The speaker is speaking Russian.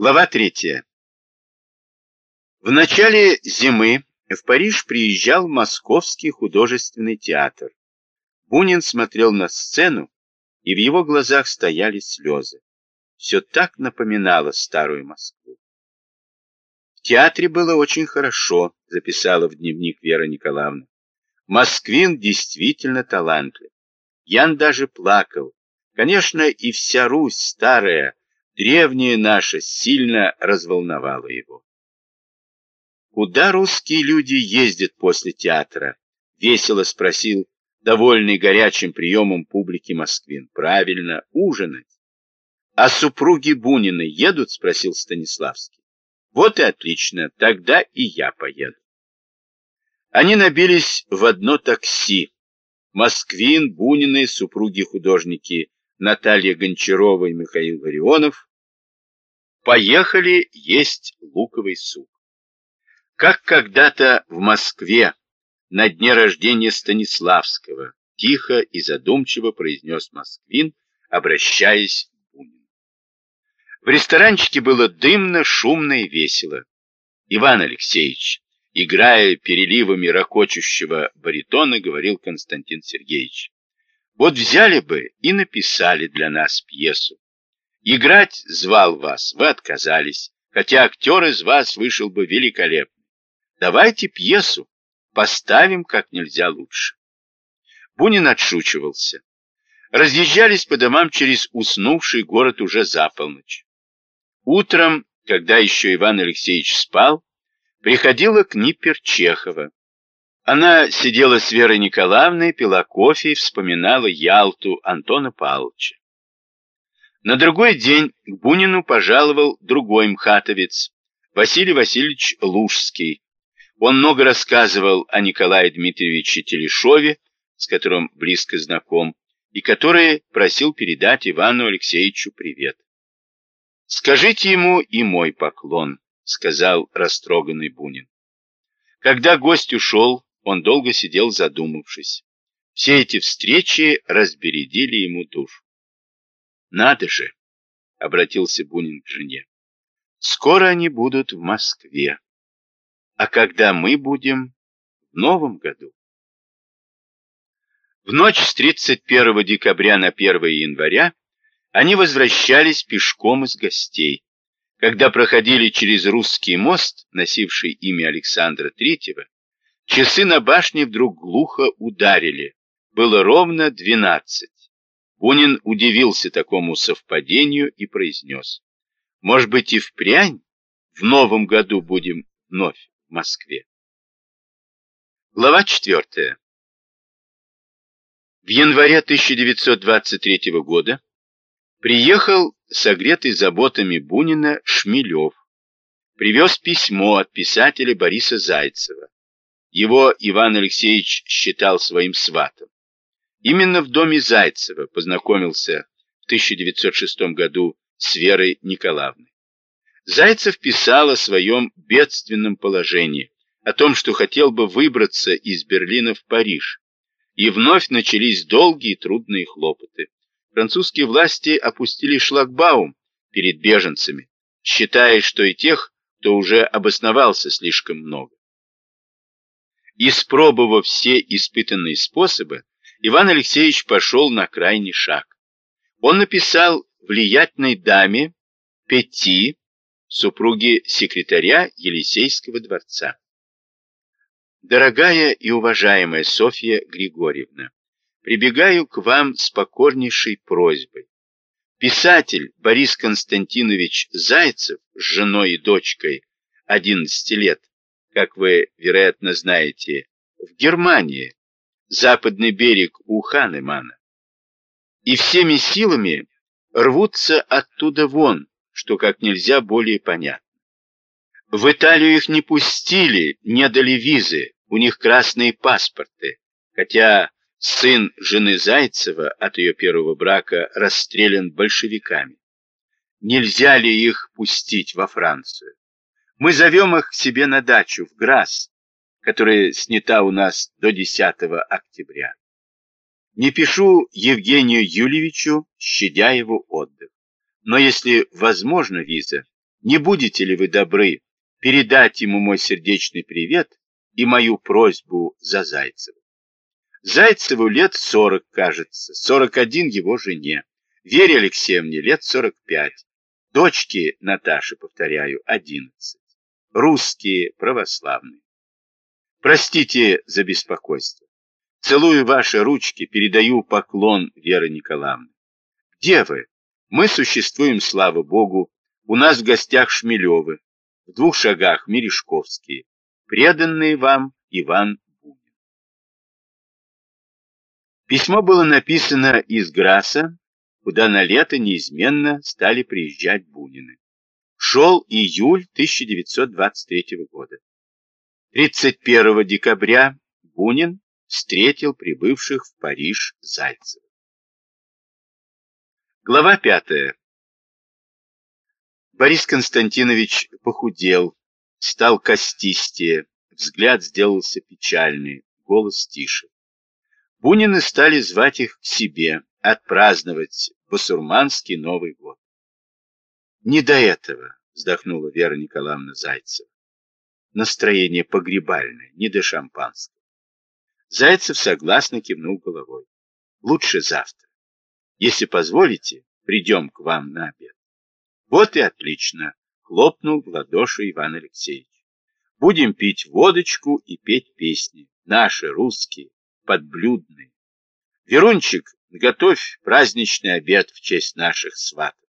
Глава третья. В начале зимы в Париж приезжал Московский художественный театр. Бунин смотрел на сцену, и в его глазах стояли слезы. Все так напоминало старую Москву. В театре было очень хорошо, записала в дневник Вера Николаевна. Москвин действительно талантлив. Ян даже плакал. Конечно, и вся Русь старая, древняя наша, сильно разволновала его. «Куда русские люди ездят после театра?» — весело спросил довольный горячим приемом публики Москвин. «Правильно, ужинать». «А супруги Бунины едут?» — спросил Станиславский. «Вот и отлично, тогда и я поеду». Они набились в одно такси. Москвин, Бунины, супруги-художники Наталья Гончарова и Михаил Варионов поехали есть луковый суп. Как когда-то в Москве на дне рождения Станиславского тихо и задумчиво произнес Москвин, обращаясь к Бунину. В ресторанчике было дымно, шумно и весело. Иван Алексеевич, играя переливами ракочущего баритона, говорил Константин Сергеевич. Вот взяли бы и написали для нас пьесу. Играть звал вас, вы отказались, хотя актер из вас вышел бы великолепный. Давайте пьесу, поставим как нельзя лучше. Бунин отшучивался. Разъезжались по домам через уснувший город уже за полночь. Утром, когда еще Иван Алексеевич спал, приходила Книпер Чехова. Она сидела с Верой Николаевной, пила кофе и вспоминала Ялту Антона Павловича. На другой день к Бунину пожаловал другой мхатовец, Василий Васильевич Лужский, он много рассказывал о Николае Дмитриевиче Телешове, с которым близко знаком, и который просил передать Ивану Алексеевичу привет. «Скажите ему и мой поклон», — сказал растроганный Бунин. Когда гость ушел, он долго сидел задумавшись. Все эти встречи разбередили ему душу. «Надо же!» — обратился Бунин к жене. «Скоро они будут в Москве. А когда мы будем в новом году? В ночь с 31 декабря на 1 января они возвращались пешком из гостей. Когда проходили через русский мост, носивший имя Александра III, часы на башне вдруг глухо ударили. Было ровно 12. Бунин удивился такому совпадению и произнес. Может быть и впрямь в новом году будем вновь в Москве. Глава 4. В январе 1923 года приехал согретый заботами Бунина Шмелев. Привез письмо от писателя Бориса Зайцева. Его Иван Алексеевич считал своим сватом. Именно в доме Зайцева познакомился в 1906 году с Верой Николаевной. Зайцев писал о своем бедственном положении, о том, что хотел бы выбраться из Берлина в Париж. И вновь начались долгие трудные хлопоты. Французские власти опустили шлагбаум перед беженцами, считая, что и тех, кто уже обосновался слишком много. Испробовав все испытанные способы, Иван Алексеевич пошел на крайний шаг. Он написал влиятельной даме Пети, супруги секретаря Елисейского дворца. Дорогая и уважаемая Софья Григорьевна, прибегаю к вам с покорнейшей просьбой. Писатель Борис Константинович Зайцев с женой и дочкой 11 лет, как вы, вероятно, знаете, в Германии, западный берег у Ханемана, и всеми силами рвутся оттуда вон, что как нельзя более понятно. В Италию их не пустили, не дали визы, у них красные паспорты, хотя сын жены Зайцева от ее первого брака расстрелян большевиками. Нельзя ли их пустить во Францию? Мы зовем их к себе на дачу в Грасс, которая снята у нас до 10 октября. Не пишу Евгению Юльевичу, щадя его отдых. Но если возможно виза, Не будете ли вы добры передать ему мой сердечный привет и мою просьбу за Зайцева? Зайцеву лет сорок, кажется, сорок один его жене. Вере Алексеевне лет сорок пять. Дочке Наташи, повторяю, одиннадцать. Русские, православные. Простите за беспокойство. Целую ваши ручки, передаю поклон Веры Николаевны. Где вы? Мы существуем, слава Богу. У нас в гостях Шмелевы, в двух шагах Мережковские, преданные вам Иван Бунин. Письмо было написано из Граса, куда на лето неизменно стали приезжать Бунины. Шел июль 1923 года. 31 декабря Бунин встретил прибывших в Париж Зайцев. Глава пятая. Борис Константинович похудел, стал костистее, взгляд сделался печальный, голос тише. Бунины стали звать их к себе, отпраздновать басурманский Новый год. Не до этого, вздохнула Вера Николаевна Зайцева. Настроение погребальное, не до шампанского. Зайцев согласно кивнул головой. Лучше завтра. Если позволите, придем к вам на обед. Вот и отлично, хлопнул в ладоши Иван Алексеевич. Будем пить водочку и петь песни, наши, русские, подблюдные. Верунчик, готовь праздничный обед в честь наших сватов.